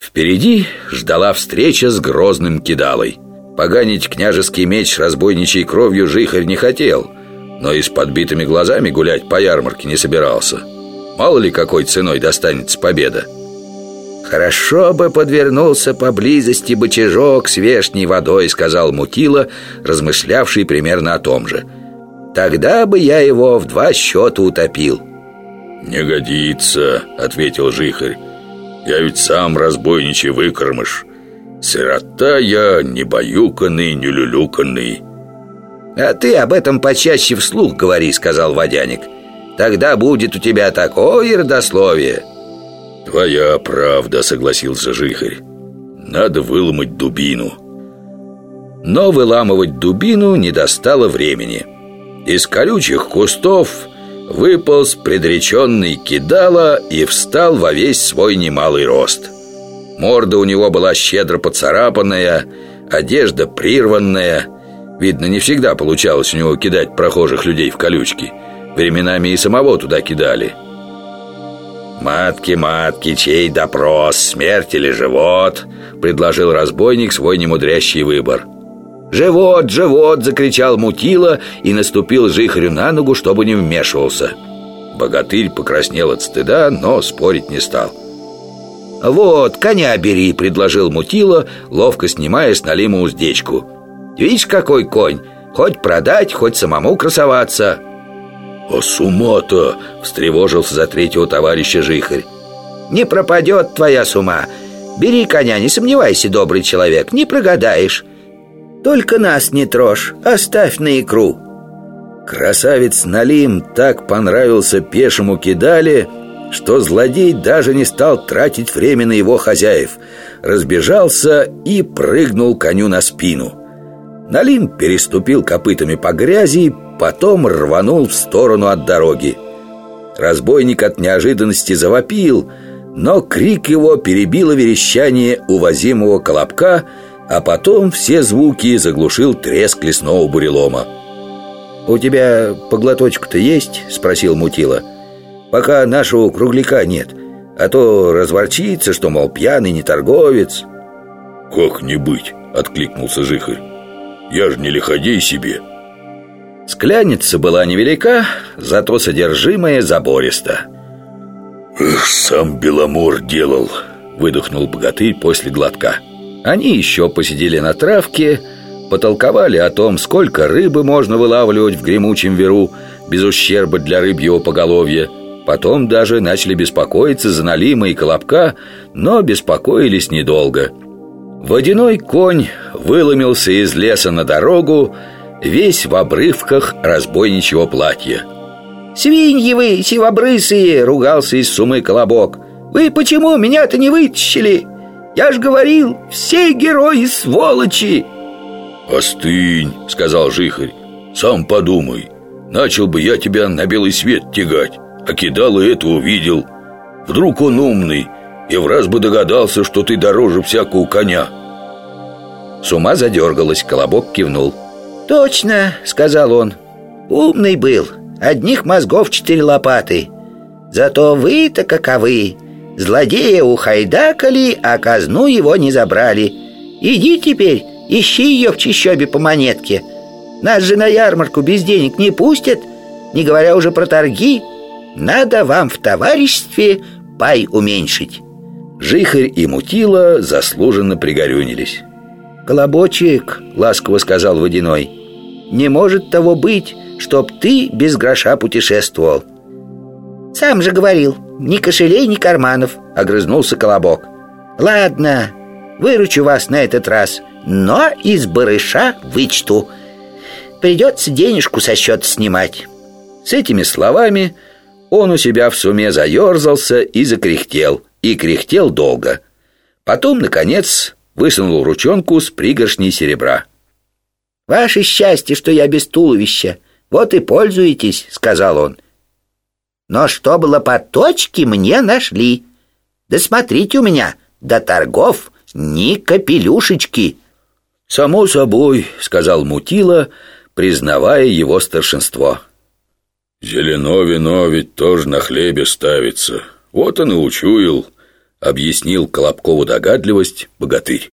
Впереди ждала встреча с грозным кидалой. Поганить княжеский меч разбойничьей кровью жихарь не хотел, но и с подбитыми глазами гулять по ярмарке не собирался. Мало ли какой ценой достанется победа. «Хорошо бы подвернулся поблизости бычажок с вешней водой», сказал Мутила, размышлявший примерно о том же. «Тогда бы я его в два счета утопил». «Не годится», — ответил Жихарь. «Я ведь сам разбойничий выкормыш. Сирота я, не баюканный, не люлюканный». «А ты об этом почаще вслух говори», — сказал Водяник. «Тогда будет у тебя такое родословие». «Твоя правда», — согласился Жихарь. «Надо выломать дубину». Но выламывать дубину не достало времени. Из колючих кустов выполз предреченный кидала и встал во весь свой немалый рост. Морда у него была щедро поцарапанная, одежда прирванная. Видно, не всегда получалось у него кидать прохожих людей в колючки. Временами и самого туда кидали. «Матки, матки, чей допрос, смерть или живот?» Предложил разбойник свой немудрящий выбор «Живот, живот!» – закричал Мутила и наступил Жихарю на ногу, чтобы не вмешивался. Богатырь покраснел от стыда, но спорить не стал. «Вот, коня бери», — предложил Мутила, ловко снимая с Налима уздечку. «Видишь, какой конь? Хоть продать, хоть самому красоваться» «А с ума-то!» — встревожился за третьего товарища Жихарь «Не пропадет твоя с ума Бери коня, не сомневайся, добрый человек, не прогадаешь Только нас не трожь, оставь на икру» Красавец Налим так понравился пешему кидали, что злодей даже не стал тратить время на его хозяев. Разбежался и прыгнул коню на спину. Налим переступил копытами по грязи, потом рванул в сторону от дороги. Разбойник от неожиданности завопил, но крик его перебило верещание увозимого колобка, а потом все звуки заглушил треск лесного бурелома. «У тебя поглоточку-то есть?» — спросил Мутила. Пока нашего кругляка нет А то разворчится, что, мол, пьяный не торговец «Как не быть?» — откликнулся Жихарь. «Я же не лиходей себе» Скляница была невелика, зато содержимое забористо. «Эх, сам Беломор делал», — выдохнул богатырь после глотка Они еще посидели на травке, потолковали о том, сколько рыбы можно вылавливать в гремучем веру без ущерба для рыбьего поголовья Потом даже начали беспокоиться за Налима и Колобка, но беспокоились недолго. Водяной конь выломился из леса на дорогу, весь в обрывках разбойничьего платья. «Свиньи вы, сивобрысые!» — ругался из сумы Колобок. «Вы почему меня-то не вытащили? Я ж говорил, все герои сволочи!» «Остынь!» — сказал Жихарь. «Сам подумай, начал бы я тебя на белый свет тягать а кидал и это увидел. Вдруг он умный и в раз бы догадался, что ты дороже всякого коня. С ума задергалась, Колобок кивнул. «Точно», — сказал он, — «умный был, одних мозгов четыре лопаты. Зато вы-то каковы, злодея ухайдакали, а казну его не забрали. Иди теперь, ищи ее в чищобе по монетке. Нас же на ярмарку без денег не пустят, не говоря уже про торги». Надо вам в товариществе пай уменьшить Жихарь и Мутила заслуженно пригорюнились «Колобочек», — ласково сказал Водяной «Не может того быть, чтоб ты без гроша путешествовал» «Сам же говорил, ни кошелей, ни карманов», — огрызнулся Колобок «Ладно, выручу вас на этот раз, но из барыша вычту Придется денежку со счета снимать» С этими словами он у себя в суме заерзался и закряхтел, и кряхтел долго. Потом, наконец, высунул ручонку с пригоршней серебра. «Ваше счастье, что я без туловища, вот и пользуетесь», — сказал он. «Но что было по точке, мне нашли. Да смотрите у меня, до торгов ни капелюшечки». «Само собой», — сказал Мутила, признавая его старшинство. Зелено вино ведь тоже на хлебе ставится. Вот он и учуял. Объяснил Колобкову догадливость богатырь